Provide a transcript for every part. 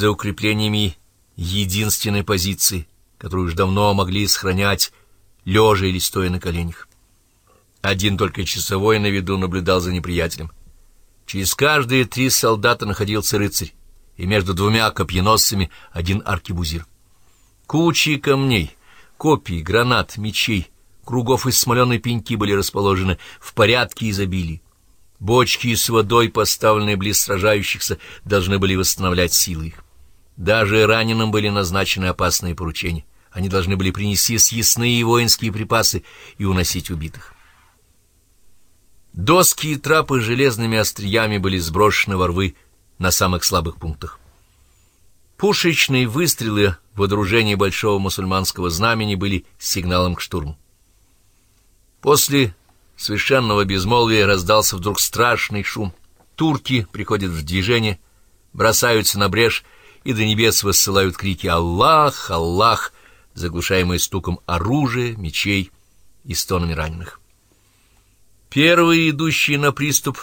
за укреплениями единственной позиции, которую уж давно могли сохранять, лежа или стоя на коленях. Один только часовой на виду наблюдал за неприятелем. Через каждые три солдата находился рыцарь, и между двумя копьеносцами один аркебузир. Кучи камней, копий, гранат, мечей, кругов из смоленой пеньки были расположены в порядке изобилия. Бочки с водой, поставленные близ сражающихся, должны были восстановлять силы их. Даже раненым были назначены опасные поручения. Они должны были принести съестные воинские припасы и уносить убитых. Доски и трапы железными остриями были сброшены во рвы на самых слабых пунктах. Пушечные выстрелы в одружении большого мусульманского знамени были сигналом к штурму. После совершенного безмолвия раздался вдруг страшный шум. Турки приходят в движение, бросаются на брешь и до небес высылают крики «Аллах! Аллах!», заглушаемые стуком оружия, мечей и стонами раненых. Первые, идущие на приступ,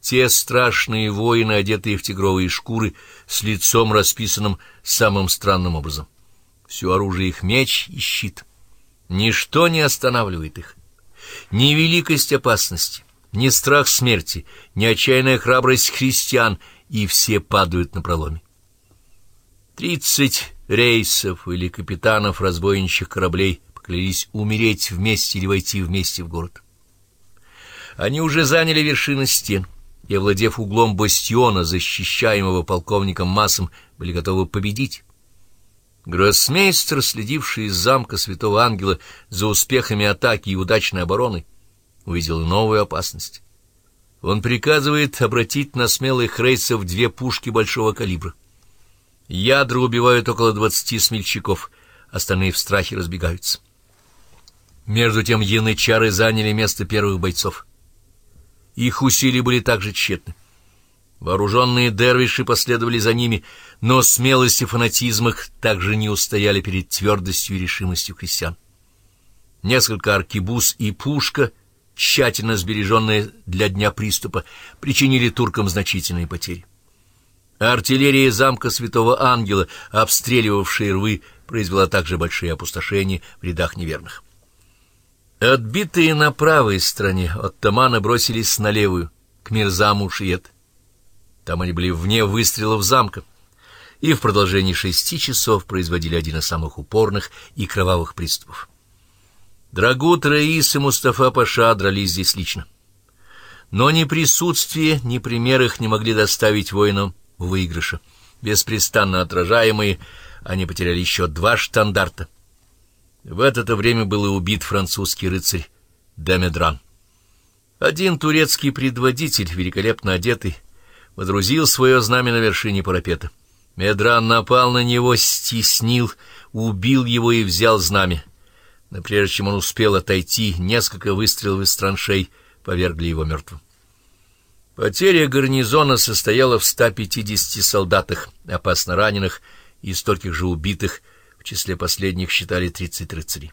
те страшные воины, одетые в тигровые шкуры, с лицом расписанным самым странным образом. Все оружие их меч и щит. Ничто не останавливает их. Ни великость опасности, ни страх смерти, ни отчаянная храбрость христиан, и все падают на проломе. Тридцать рейсов или капитанов разбойничьих кораблей поклялись умереть вместе или войти вместе в город. Они уже заняли вершины стен и, овладев углом бастиона, защищаемого полковником Массом, были готовы победить. Гроссмейстер, следивший из замка Святого Ангела за успехами атаки и удачной обороны, увидел новую опасность. Он приказывает обратить на смелых рейсов две пушки большого калибра. Ядра убивают около двадцати смельчаков, остальные в страхе разбегаются. Между тем янычары заняли место первых бойцов. Их усилия были также тщетны. Вооруженные дервиши последовали за ними, но смелость и фанатизм их также не устояли перед твердостью и решимостью крестьян. Несколько аркибуз и пушка, тщательно сбереженные для дня приступа, причинили туркам значительные потери. Артиллерия замка Святого Ангела, обстреливавшая рвы, произвела также большие опустошения в рядах неверных. Отбитые на правой стороне оттаманы бросились на левую, к Мирзаму Шиет. Там они были вне выстрелов замка, и в продолжении шести часов производили один из самых упорных и кровавых приступов. Драгут Раис и Мустафа Паша дрались здесь лично. Но ни присутствие, ни пример их не могли доставить воинам выигрыша. Беспрестанно отражаемые, они потеряли еще два штандарта в это-то время был и убит французский рыцарь Демедран. Один турецкий предводитель, великолепно одетый, водрузил свое знамя на вершине парапета. Медран напал на него, стеснил, убил его и взял знамя. Но прежде чем он успел отойти, несколько выстрелов из траншей повергли его мертвым. Потеря гарнизона состояла в 150 солдатах, опасно раненых и стольких же убитых, в числе последних считали тридцать рыцарей.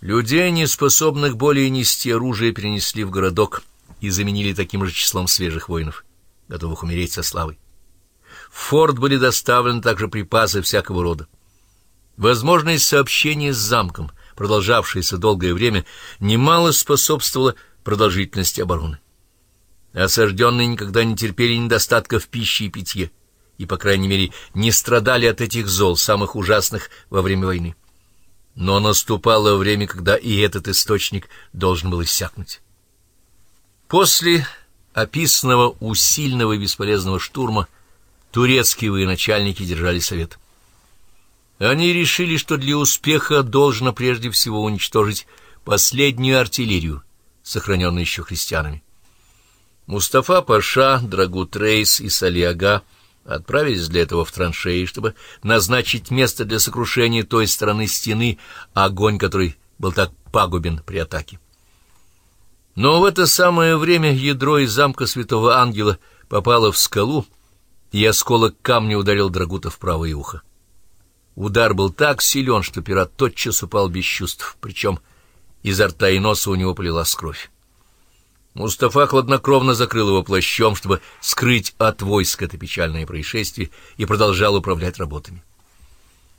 Людей, не способных более нести оружие, перенесли в городок и заменили таким же числом свежих воинов, готовых умереть со славой. В форт были доставлены также припасы всякого рода. Возможность сообщения с замком, продолжавшаяся долгое время, немало способствовала продолжительности обороны. Осажденные никогда не терпели недостатка в пище и питье и, по крайней мере, не страдали от этих зол, самых ужасных во время войны. Но наступало время, когда и этот источник должен был иссякнуть. После описанного усильного и бесполезного штурма турецкие военачальники держали совет. Они решили, что для успеха должно прежде всего уничтожить последнюю артиллерию, сохраненную еще христианами. Мустафа Паша, Драгут Рейс и Салиага отправились для этого в траншеи, чтобы назначить место для сокрушения той стороны стены, огонь который был так пагубен при атаке. Но в это самое время ядро из замка Святого Ангела попало в скалу, и осколок камня ударил Драгута в правое ухо. Удар был так силен, что пират тотчас упал без чувств, причем изо рта и носа у него полилась кровь. Мустафа хладнокровно закрыл его плащом, чтобы скрыть от войск это печальное происшествие, и продолжал управлять работами.